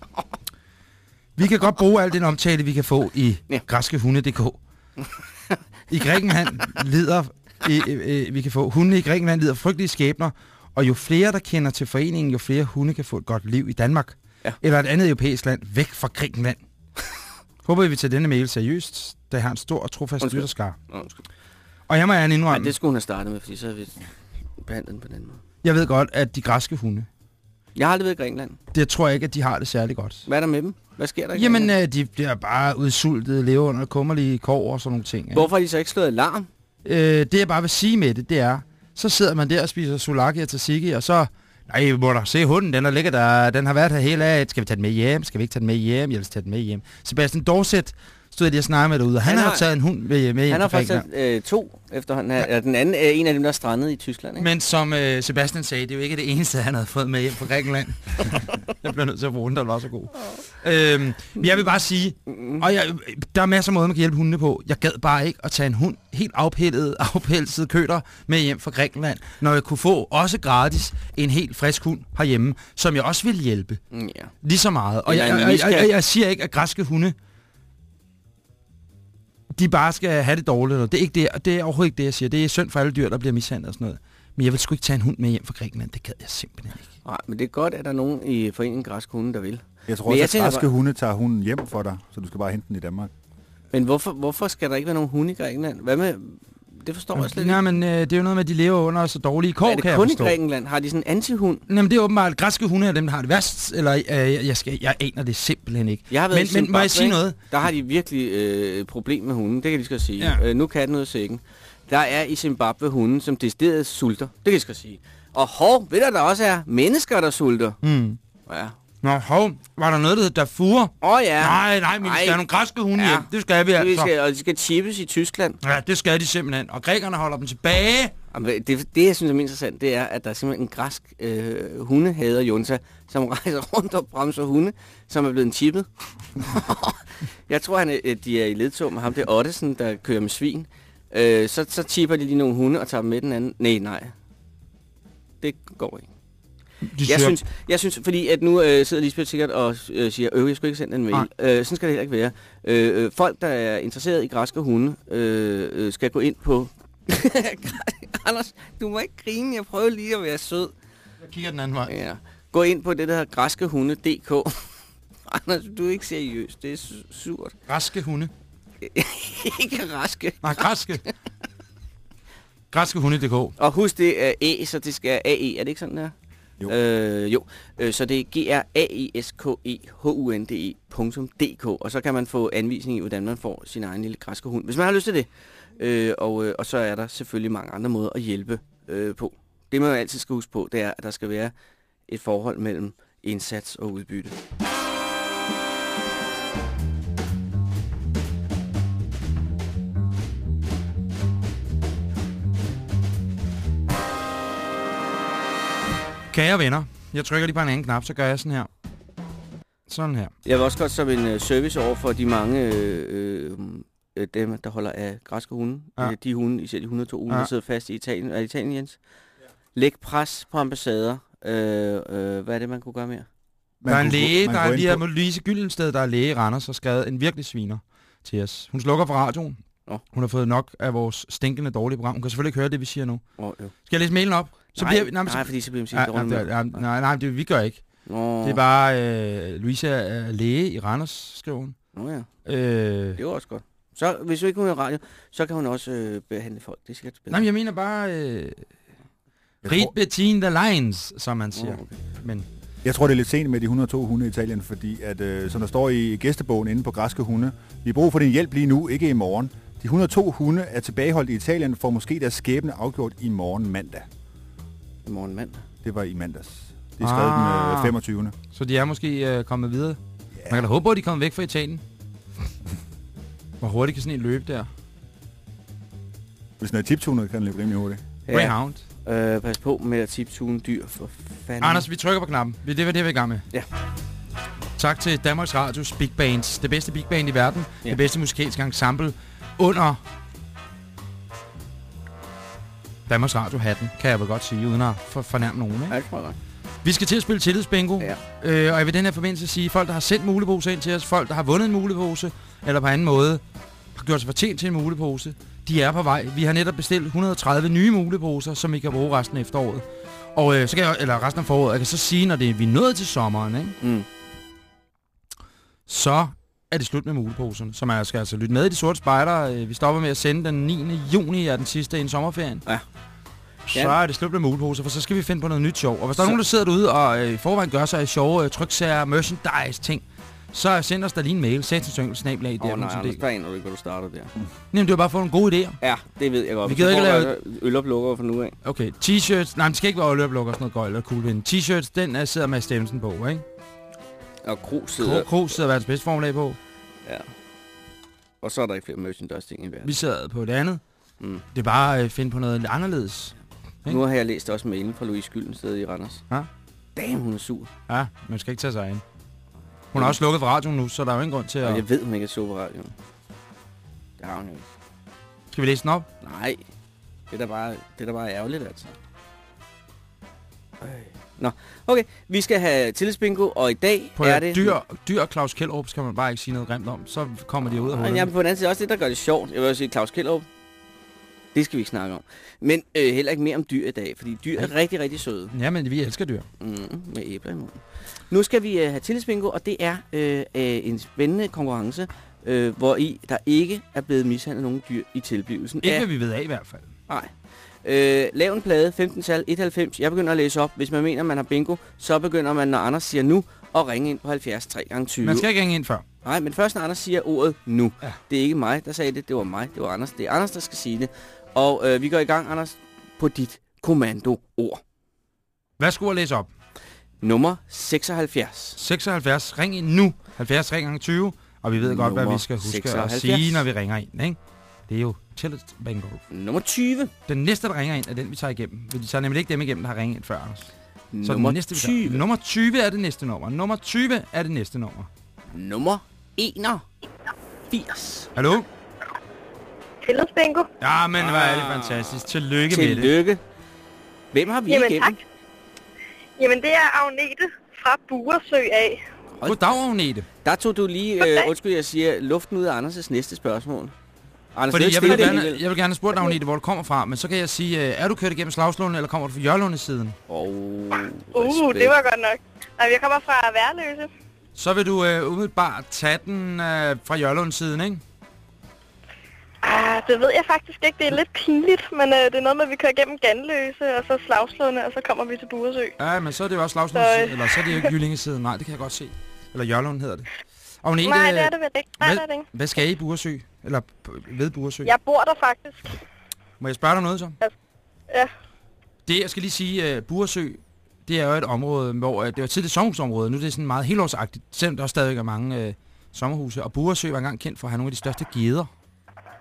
Vi kan godt bruge al den omtale, vi kan få i græskehunde.dk. I Grækenland lider, i, øh, vi kan få hunde i Grækenland lider frygtelige skæbner, og jo flere, der kender til foreningen, jo flere hunde kan få et godt liv i Danmark. Ja. Eller et andet europæisk land væk fra Grækenland. Håber, I vil tage denne mail seriøst, da jeg har en stor og trofast Undskyld. Og jeg må gerne indrømme, det skulle hun have startet med, fordi så havde vi behandlet den på den måde. jeg ved godt, at de græske hunde, Jeg har aldrig været i Grækenland. det tror jeg ikke, at de har det særlig godt. Hvad er der med dem? Hvad sker der i Jamen, øh, de bliver bare udsultet, lever under kummerlige kår og sådan nogle ting. ikke? Hvorfor har de så ikke slået alarm? Øh, det jeg bare vil sige med det, det er, så sidder man der og spiser sulaki og tzatziki, og så, nej, må der se hunden, den er ligger der, den har været her hele af, skal vi tage den med hjem, skal vi ikke tage den med hjem, jeg vil tage den med hjem. Sebastian Dorset stod jeg lige og snakkede med derude, og han, Han han har, har- taget en hund med, med Han har faktisk øh, to efterhånden. Ja. Den anden er en af dem, der er strandet i Tyskland. Ikke? Men som øh, Sebastian sagde, det er jo ikke det eneste, han havde fået med hjem fra Grækenland. jeg bliver nødt til at bruge den, der var så god. Øhm, men jeg vil bare sige, og jeg, der er masser af måder, man kan hjælpe hundene på. Jeg gad bare ikke at tage en hund, helt afpillet, afpelset køter med hjem fra Grækenland, når jeg kunne få også gratis en helt frisk hund herhjemme, som jeg også ville hjælpe Mm, Ja. lige så meget. Og jeg, jeg, jeg, jeg, jeg siger ikke, at græske hunde, de bare skal have det dårligt. og Det er, ikke det, og det er overhovedet ikke det, jeg siger. Det er synd for alle dyr, der bliver mishandlet og sådan noget. Men jeg vil sgu ikke tage en hund med hjem fra Grækenland. Det gad jeg simpelthen ikke. Nej, men det er godt, at der er nogen i foreningen Græsk Hunde, der vil. Jeg tror Men også, jeg at græske bare- hunde tager hunden hjem for dig, så du skal bare hente den i Danmark. Men hvorfor, hvorfor skal der ikke være nogen hunde i Grækenland? Hvad med... Det forstår jeg slet Nej, ikke. men øh, det er jo noget med, at de lever under så dårlige kår, er kan det jeg kun i forstå. Grækenland? Har de sådan en antihund? Jamen, det er åbenbart, græske hunde er dem, der har det værst. Eller øh, jeg, skal, jeg aner det simpelthen ikke. Jeg har været Men, men må jeg sige noget? Der har de virkelig øh, problem med hunden. Det kan de skal sige. Ja. Øh, nu kan den ud af sækken. Der er i Zimbabwe hunde, som decideret sulter. Det kan jeg skal sige. Og hov, ved du, der også er mennesker, der sulter. Hmm. Ja. Nå, hov, var der noget, der hed Darfur? Åh oh, ja. Nej, nej, men vi skal have nogle græske hunde Ja. hjem. Det skal vi altså. skal, og de skal chippes i Tyskland. Ja, det skal de simpelthen. Og grækerne holder dem tilbage. Det, det, jeg synes er interessant, det er, at der er simpelthen en græsk øh, hundehader junta, som rejser rundt og bremser hunde, som er blevet chippet. jeg tror, han er, øh, de er i ledtog med ham. Det er Ottesen, der kører med svin. Øh, så, så chipper de lige nogle hunde og tager dem med den anden. Nej, nej. Det går ikke. De Jeg synes, jeg synes, fordi at nu øh, sidder Lisbeth sikkert og øh, siger, øh, jeg skulle ikke sende en mail. Øh, sådan skal det heller ikke være. Øh, øh, folk, der er interesseret i græske hunde, øh, øh, skal gå ind på... Anders, du må ikke grine, jeg prøver lige at være sød. Jeg kigger den anden vej. Ja. Gå ind på det, der hedder græskehunde.dk. Anders, du er ikke seriøs, det er su- surt. Græske hunde. ikke raske. Nej, græske. græske hunde.dk. Og husk, det er A, så det skal AE, er det ikke sådan der? Jo. Øh, jo. Øh, så det er g r a e s k e h u n d e.dk, og så kan man få anvisning i, hvordan man får sin egen lille græske hund, hvis man har lyst til det. Øh, og, øh, og så er der selvfølgelig mange andre måder at hjælpe øh, på. Det man jo altid skal huske på, det er, at der skal være et forhold mellem indsats og udbytte. Kære venner, jeg trykker lige på en anden knap, så gør jeg sådan her. Sådan her. Jeg vil også godt som en øh, service over for de mange øh, øh, øh, dem, der holder af græske hunde. Ja. Ja. De hunde, især de 102 hunde, Ja. ja. der sidder fast i Italien. Er Italien, Jens? Læg pres på ambassader. Øh, øh, hvad er det, man kunne gøre mere? Der er en læge, man der er lige på- er Louise Gyldensted, der er læge i Randers, og skrevet en virkelig sviner til os. Hun slukker for radioen. Nå. Hun har fået nok af vores stinkende dårlige program. Hun kan selvfølgelig ikke høre det, vi siger nu. Oh, jo. Skal jeg læse mailen op? Så nej, bliver vi, nej, men så, nej, fordi så bliver man nej, sige nej, nej, nej, nej, nej, det vi gør ikke. Nå, Det er bare, øh, Louise er læge i Randers, skriver hun. Nå ja, Øh, det er jo også godt. Så hvis du ikke hun er radio, så kan hun også øh, behandle folk. Det er sikkert bedre. nej, men jeg mener bare, øh, read between the lines, som man siger. Nå, okay. Men jeg tror, det er lidt sent med de 102 hunde i Italien, fordi at, øh, som der står i gæstebogen inde på græske hunde, vi har brug for din hjælp lige nu, ikke i morgen. De 102 hunde er tilbageholdt i Italien, får måske deres skæbne afgjort i morgen mandag. I morgen mandag. Det var i mandags. Det er skrevet Ah. den øh, 25. Så de er måske øh, kommet videre. Man kan da håbe på, at de er kommet væk fra Italien. Hvor hurtigt kan sådan en løbe der? Hvis den er tiptunet, kan den løbe rimelig hurtigt. Greyhound. Øh, pas på med at tiptune dyr for fanden. Anders, vi trykker på knappen. Det er det, vi er i gang med. Ja. Tak til Danmarks Radios Big Bands. Det bedste big band i verden. Ja. Det bedste musikalske ensemble under Danmarks Radio-hatten, kan jeg vel godt sige, uden at for fornærme nogen. Ikke? Ja, det tror jeg godt. Vi skal til at spille tillidsbingo. Ja. Øh, og jeg vil den her forbindelse sige, folk, der har sendt muleposer ind til os, folk, der har vundet en mulepose, eller på anden måde har gjort sig fortjent til en mulepose, de er på vej. Vi har netop bestilt 130 nye muleposer, som vi kan bruge resten af efteråret. Og øh, så kan jeg, eller resten af foråret. Jeg kan så sige, når det, er- vi er nået til sommeren, ikke? Mm. så er det slut med muleposerne. Så man skal altså lytte med i de sorte spejder. Øh, Vi stopper med at sende den 9. juni, er den sidste inden sommerferien. Ja. Så Ja. er det slut med muleposer, for så skal vi finde på noget nyt sjov. Og hvis der er Så- nogen, der sidder derude og øh, i forvejen gør sig sjove øh, tryksager, merchandise, ting, så send os da lige en mail, satansøngel, Åh oh, nej, Anders, der aner du ikke, hvad du starter der. Jamen, det var bare for nogle gode idéer. Ja, det ved jeg godt. Vi gider ikke lave- Øloplukker fra nu af. Okay, t-shirts. Nej, det skal ikke være olieoplukker og sådan noget gøjl og cool T-shirts, den uh, sidder Mads Stemmensen på, ikke? Og Kro sidder... Kro, sidder verdens bedste formulag på. Ja. Og så er der ikke flere merchandise ting i verden. Vi sidder på det andet. Mm. Det er bare at uh, finde på noget anderledes. ikke? Nu har jeg læst også mailen fra Louise Gyldensted i Randers. Ja. Damn, hun er sur. Ja, man skal ikke tage sig ind. Hun har også lukket for radioen nu, så der er jo ingen grund til Og at... jeg ved, hun ikke er sur på radioen. Det har hun jo ikke. Skal vi læse den op? Nej. Det er da bare, det er da bare ærgerligt, altså. Øh. Nå, okay. Vi skal have tillidsbingo, og i dag På er det... dyr, dyr Claus Kjellrup skal man bare ikke sige noget grimt om. Så kommer de ud af hovedet. jamen, på den anden side også det, der gør det sjovt. Jeg vil også sige, Claus Kjellup. Det skal vi ikke snakke om. Men øh, heller ikke mere om dyr i dag, fordi dyr er rigtig, rigtig søde. Jamen, vi elsker dyr. Mm, med æbler i munden. Nu skal vi øh, have tillidsbingo, og det er øh, øh, en spændende konkurrence, øh, hvor i der ikke er blevet mishandlet nogen dyr i tilblivelsen. Ikke af- vi ved af i hvert fald. Nej. Øh, lav en plade, 15 tal, 91. Jeg begynder at læse op. Hvis man mener, man har bingo, så begynder man, når Anders siger nu, at ringe ind på 70 3 gange 20. Man skal ikke ringe ind før. Nej, men først når Anders siger ordet nu. Ja. Det er ikke mig, der sagde det. Det var mig. Det var Anders. Det er Anders, der skal sige det. Og øh, vi går i gang, Anders, på dit kommando-ord. Værsgo at læse op. Nummer 76. 76. Ring ind nu. 70 ring gange 20. Og vi ved godt, hvad Nummer vi skal huske 76. at sige, når vi ringer ind. Ikke? Det er jo Tillet Bingo. Nummer 20. Den næste, der ringer ind, er den, vi tager igennem. Vi tager nemlig ikke dem igennem, der har ringet ind før os. Så nummer den næste, vi tager- 20. Nummer 20 er det næste nummer. Nummer 20 er det næste nummer. Nummer 81. Hallo? Tillidsbingo. Ja, men hvor er det Ah. fantastisk. Tillykke med det. Tillykke. Hvem har vi Jamen igennem? tak. Jamen det er Agnete fra Buresø af. Goddag, Agnete. Der tog du lige, øh, undskyld, jeg siger, luften ud af Anders' næste spørgsmål. Anders, Fordi jeg vil, gerne, jeg vil gerne spørge dig, Agnete, hvor du kommer fra. Men så kan jeg sige, øh, er du kørt igennem Slagslånen, eller kommer du fra Jørlundesiden? Oh, Uh, det var godt nok. Nej, jeg kommer fra Værløse. Så vil du øh, umiddelbart tage den øh, fra Jørlundesiden, ikke? Ah, det ved jeg faktisk ikke. Det er lidt pinligt, men øh, det er noget med, at vi kører igennem Ganløse, og så Slagslående, og så kommer vi til Buresø. Ja, men så er det jo også Så, Slagslånen, øh. eller så er det jo ikke Jyllingesiden. Nej, det kan jeg godt se. Eller Jørlund hedder det. Agnete, Nej, det er det vel ikke. Nej, hvad, det er det ikke. hvad skal I i Buresø? Eller ved Buresø? Jeg bor der faktisk. Må jeg spørge dig noget så? Ja. Det, jeg skal lige sige, uh, Buresø, det er jo et område, hvor uh, det var tidligere sommerhusområde. Nu er det sådan meget helårsagtigt, selvom der stadigvæk er mange uh, sommerhuse. Og Buresø var engang kendt for at have nogle af de største geder.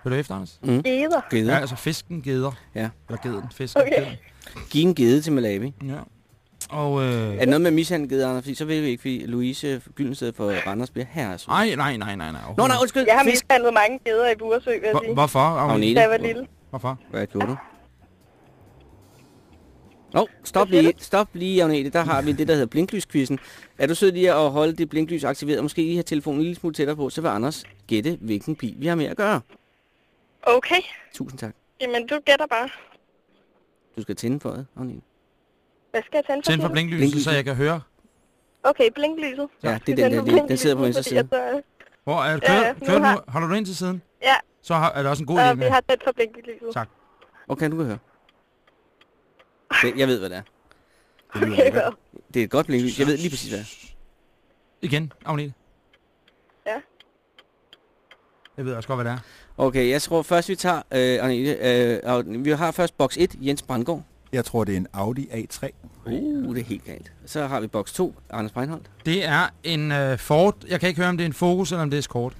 Vil du efter, Anders? Mm. Geder. Geder. Ja, altså fisken, geder. Ja. Eller geden, fisken, Okay. geden. Giv en gede til Malawi. Ja. Og, øh, Er det noget med mishandlet Anders? Fordi så ved vi ikke, fordi Louise Gyldensted for Randers bliver her. Så. nej, nej, nej, nej, nej. Nå, nej, undskyld. Jeg har mishandlet mange geder i Buresø, vil jeg Hvor, sige. hvorfor, Agnete? Da jeg var lille. Hvorfor? Hvad gjorde du? Nå, stop lige, stop lige, Agnete. Der har vi det, der hedder blinklyskvisten. Er du sød lige at holde det blinklys aktiveret, og måske lige have telefonen en lille smule tættere på, så vil Anders gætte, hvilken bil vi har med at gøre. Okay. Tusind tak. Jamen, du gætter bare. Du skal tænde for det, Agnete. Hvad skal jeg tænde for? Tænd for blinklyset, Blinklyset. så jeg kan høre. Okay, blinklyset. Ja, det er den der lige. Den sidder på venstre side. øh, Hvor er Ja, kører, ja, nu kører du, har- holder du ind til siden? Ja, Så har, er der også en god og idé vi med. har tændt for blinklyset. Tak. Okay, du kan høre. Det, jeg ved, hvad det er. Det Okay. Det er et godt blinklys. Jeg ved lige præcis, hvad det er. Igen, Agnete. Ja. Jeg ved også godt, hvad det er. Okay, jeg tror først, vi tager... Øh, Agnete, øh, vi har først boks 1, Jens Brandgaard. Jeg tror, det er en Audi A3. Uh, det er helt galt. Så har vi boks 2, Anders Breinholt. Det er en uh, Ford. Jeg kan ikke høre, om det er en Focus eller om det er Escort.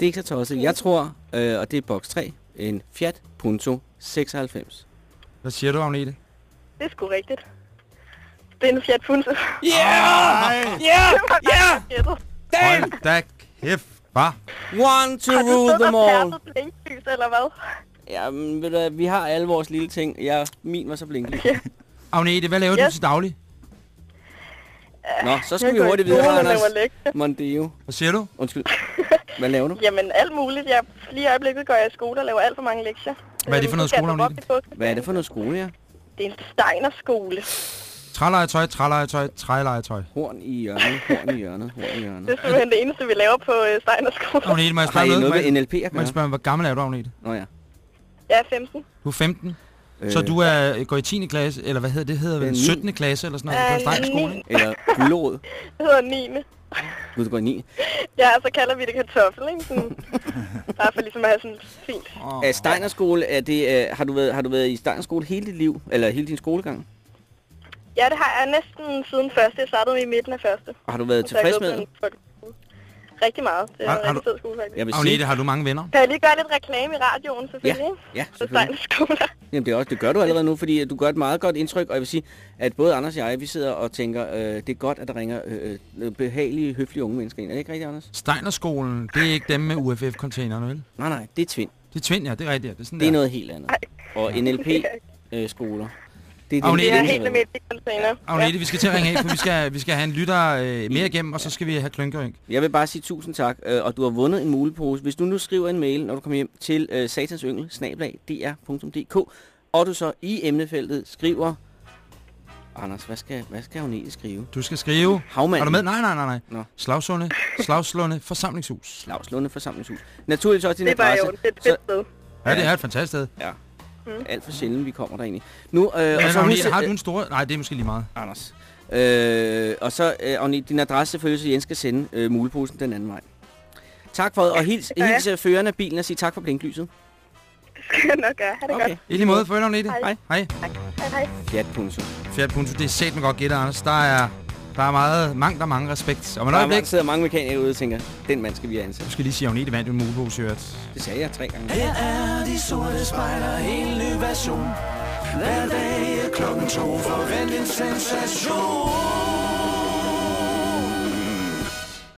Det er ikke så tosset. Jeg tror, øh, og det er boks 3, en Fiat Punto 96. Hvad siger du, Agnete? Det er sgu rigtigt. Det er en Fiat Punto. Yeah! Yeah! Yeah! Hold da kæft, hva? One to Har du rule stået them og all. pærtet blinklys, eller hvad? Jamen, ved du, vi har alle vores lille ting. Jeg, min var så blinklys. Agnete, hvad laver du Yes. til daglig? Nå, så skal Jeg vi i hurtigt videre, Anders. Mondeo. Hvad siger du? Undskyld. Hvad laver du? Jamen, alt muligt. Jeg, lige i øjeblikket går jeg i skole og laver alt for mange lektier. Hvad er det for noget skole, Agnete? Hvad er det for noget skole, ja? Det er en Steiner-skole. Trælegetøj, trælegetøj, trælegetøj. Horn i hjørnet, horn i hjørnet, horn i hjørnet. Det er simpelthen det eneste, vi laver på øh, Steiner-skole. Agnete, må jeg Har spørge I noget? noget Må med jeg, NLP at må jeg gøre? spørge, hvor gammel er du, Agnete? Nå ja. Jeg er 15. Du er 15. Så Øh, du er, går i 10. klasse, eller hvad hedder det? hedder Det er vel ni. 17. klasse eller sådan noget på en ikke? Eller gulerod. Det hedder 9. Nu du går i 9. Ja, så kalder vi det kartoffel, ikke? Sådan, bare for ligesom at have sådan fint. Er Steinerskole, er det, uh, har, du været, har du været i Steinerskole hele dit liv? Eller hele din skolegang? Ja, det har jeg næsten siden første. Jeg startede i midten af første. Og har du været Så er tilfreds med det? Rigtig meget. Det er Har- en rigtig fed skole, faktisk. Jeg vil sige, Agnete, har du mange venner? Kan jeg lige gøre lidt reklame i radioen, selvfølgelig? ikke? ja, Så selvfølgelig. Steiner skole. Jamen, det, er også, det gør du allerede nu, fordi at du gør et meget godt indtryk, og jeg vil sige, at både Anders og jeg, vi sidder og tænker, øh, det er godt, at der ringer øh, øh, behagelige, høflige unge mennesker ind. Er det ikke rigtigt, Anders? Steinerskolen, det er ikke dem med UFF-containerne, vel? Nej, nej, det er Tvind. Det er Tvind, ja, det er rigtigt. ja. Det er, sådan Det er der. noget helt andet. Og NLP-skoler. Det er Agnete, Det er helt almindelige container. Agnete, vi skal til at ringe af, for vi skal, vi skal have en lytter øh, mere igennem, og så skal vi have klønkerynk. Jeg vil bare sige tusind tak, øh, og du har vundet en mulepose. Hvis du nu skriver en mail, når du kommer hjem til øh, satansyngel, dr.dk, og du så i emnefeltet skriver... Anders, hvad skal, hvad skal hun egentlig skrive? Du skal skrive... Havmanden. Er du med? Nej, nej, nej, nej. Nå. Slagsunde, slagslunde, forsamlingshus. Slagslunde Forsamlingshus. Naturligvis også din Det er bare adresse. jo det er et fedt sted. Ja, det er et fantastisk sted. ja. Alt for sjældent, vi kommer derind i. Nu, øh, og så Agnete, husk- har du en stor... Nej, det er måske lige meget. Anders. Øh, og så, øh, Agnete, din adresse selvfølgelig, så Jens skal sende øh, muleposen den anden vej. Tak for det, og hils, Ja, hils øh, føreren af bilen og sig tak for blinklyset. Det skal jeg nok gøre. Ha' det Okay. godt. I lige måde, farvel Agnete. Hej. Hej. Hej, hej. Fiat Punto. Fiat Punto, det er sat med godt gætte, Anders. Der er, der er meget, mange, der er mange respekt. Om et Der er øjeblik, mange, sidder mange mekanikere ude og tænker, den mand skal vi have ansat. du skal lige sige, at Agnete vandt jo en mulepose, hørt. Det sagde jeg tre gange. Her er de sorte spejler, helt ny version. Hver dag er klokken to, forvent en sensation.